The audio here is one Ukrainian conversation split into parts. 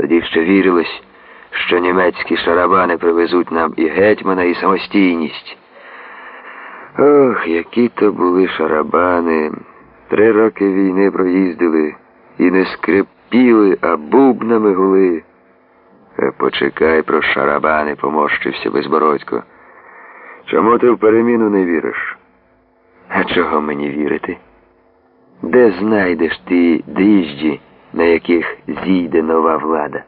Тоді ще вірилось, що німецькі шарабани привезуть нам і гетьмана, і самостійність. Ох, які то були шарабани. Три роки війни проїздили і не скрипіли, а бубнами гули. Е, Почекай про шарабани, поморщився безбородько. Чому ти в переміну не віриш? А чого мені вірити? Де знайдеш ти дріжджі, на яких зійде нова влада?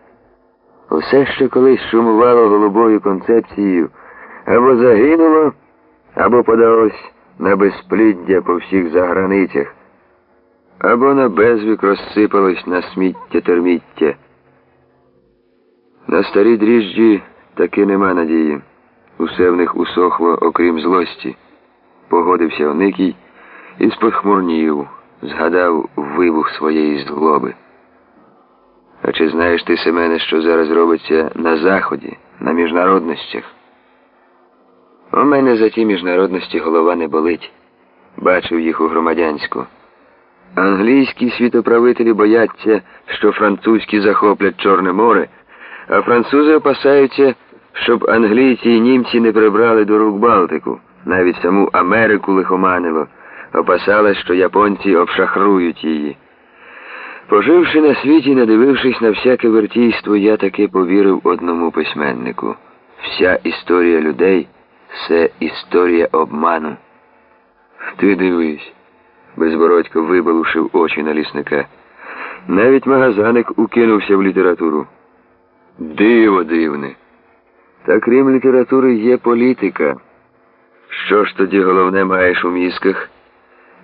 Усе, що колись шумувало голубою концепцією, або загинуло, або подалось на безпліддя по всіх заграницях, або на безвік розсипалось на сміття терміття. На старі дріжджі таки нема надії. Усе в них усохло, окрім злості. Погодився Оникій і спохмурнів, згадав вибух своєї злоби. А чи знаєш ти, Семене, що зараз робиться на Заході, на міжнародностях? У мене за ті міжнародності голова не болить. Бачив їх у громадянську. Англійські світоправителі бояться, що французькі захоплять Чорне море, а французи опасаються, щоб англійці і німці не прибрали до рук Балтику. Навіть саму Америку лихоманило, опасалась, що японці обшахрують її. Поживши на світі, надивившись на всяке вертійство, я таки повірив одному письменнику. Вся історія людей це історія обману. Ти дивись, безбородько вибалушив очі на лісника. Навіть магазаник укинувся в літературу. Диво дивне. Та крім літератури є політика. Що ж тоді головне маєш у мізках?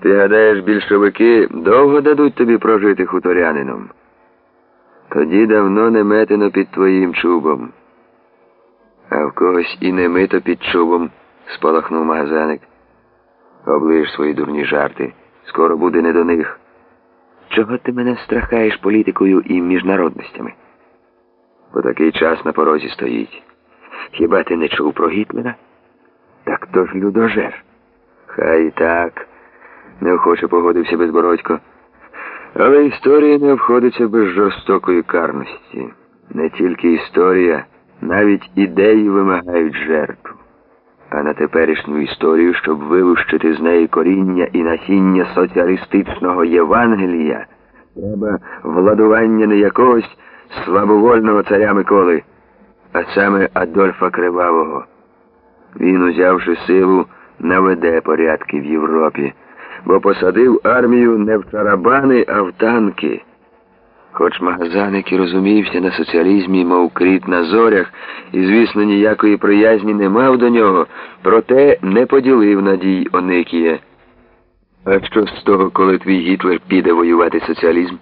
Ти гадаєш, більшовики довго дадуть тобі прожити хуторянином? Тоді давно не метено під твоїм чубом. А в когось і не мито під чубом, спалахнув магазаник. Оближ свої дурні жарти. Скоро буде не до них. Чого ти мене страхаєш політикою і міжнародностями? Бо такий час на порозі стоїть. Хіба ти не чув про Гітлера? Так то ж людожер. Хай так, неохоче погодився безбородько. Але історія не обходиться без жорстокої карності. Не тільки історія, навіть ідеї вимагають жертв. А на теперішню історію, щоб вилущити з неї коріння і насіння соціалістичного Євангелія, треба владування не якогось слабовольного царя Миколи, а саме Адольфа Кривавого. Він, узявши силу, наведе порядки в Європі, бо посадив армію не в тарабани, а в танки. Хоч магазаник і розумівся на соціалізмі, мов кріт на зорях, і, звісно, ніякої приязні не мав до нього, проте не поділив надій Оникія. А що з того, коли твій Гітлер піде воювати соціалізм?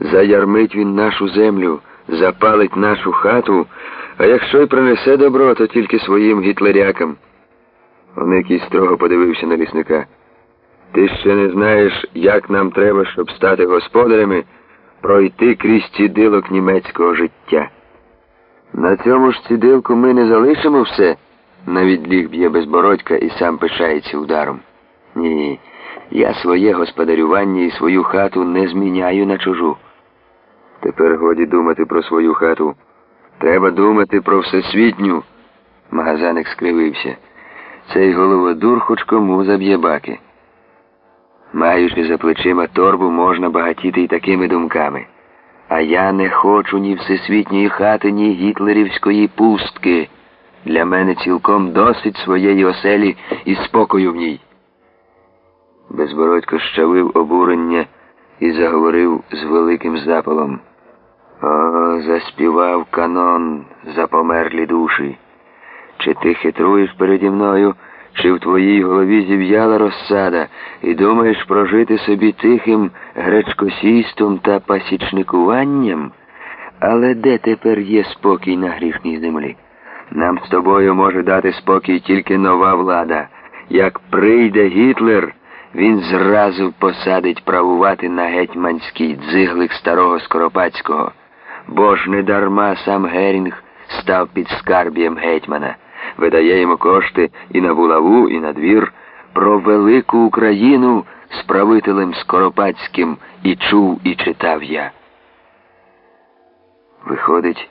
Заярмить він нашу землю, запалить нашу хату, а якщо й принесе добро, то тільки своїм гітлерякам. Оникій строго подивився на лісника. Ти ще не знаєш, як нам треба, щоб стати господарями, пройти крізь цідилок німецького життя. На цьому ж цідилку ми не залишимо все, навіть ліг б'є безбородька і сам пишається ударом. Ні, я своє господарювання і свою хату не зміняю на чужу. Тепер годі думати про свою хату. Треба думати про всесвітню. Магазаник скривився. Цей головодур хоч кому заб'є баки. Маючи за плечима торбу, можна багатіти й такими думками. А я не хочу ні всесвітньої хати, ні гітлерівської пустки. Для мене цілком досить своєї оселі і спокою в ній. Безбородько щавив обурення і заговорив з великим запалом. О, заспівав канон за померлі душі. Чи ти хитруєш переді мною, чи в твоїй голові зів'яла розсада, і думаєш прожити собі тихим гречкосійством та пасічникуванням? Але де тепер є спокій на грішній землі? Нам з тобою може дати спокій тільки нова влада. Як прийде Гітлер, він зразу посадить правувати на гетьманський дзиглик старого Скоропадського. Бо ж не дарма сам Герінг став під скарбієм гетьмана, видає йому кошти і на булаву, і на двір. Про велику Україну з правителем Скоропадським і чув, і читав я. Виходить,